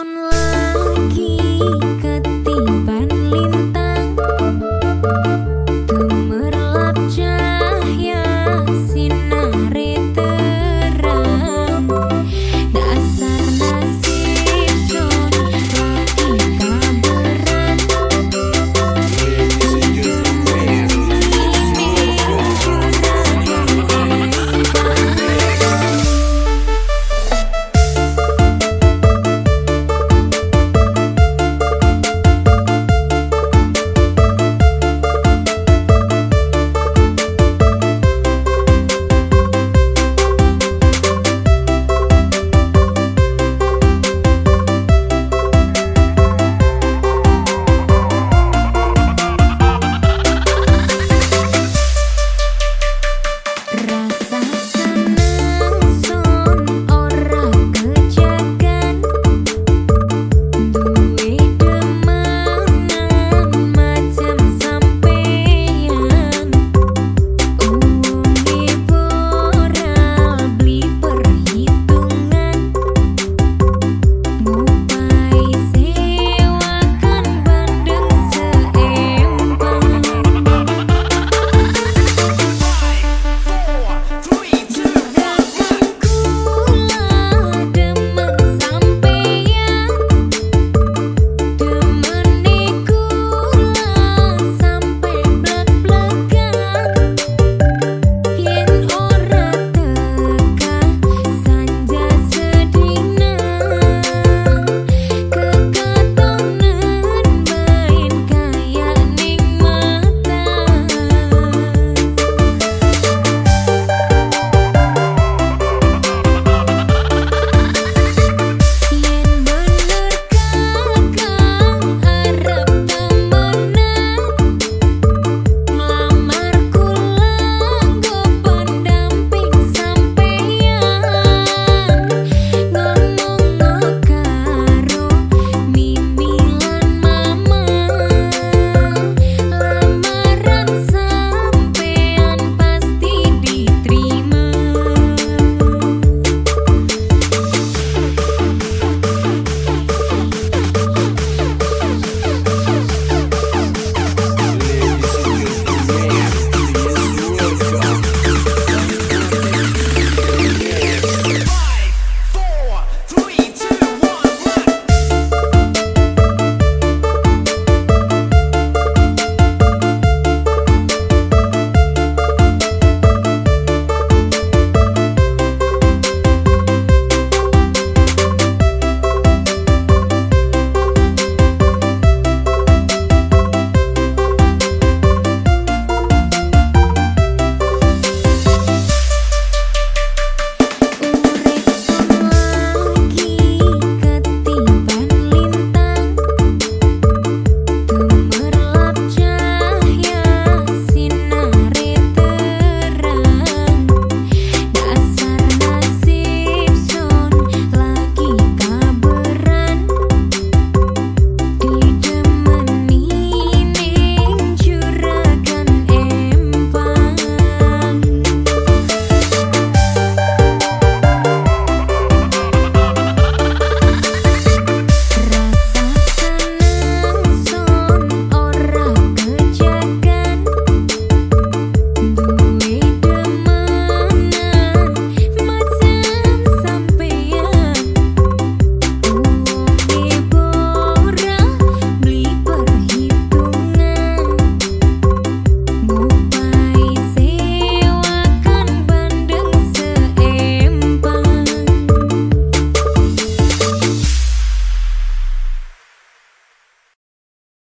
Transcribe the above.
online.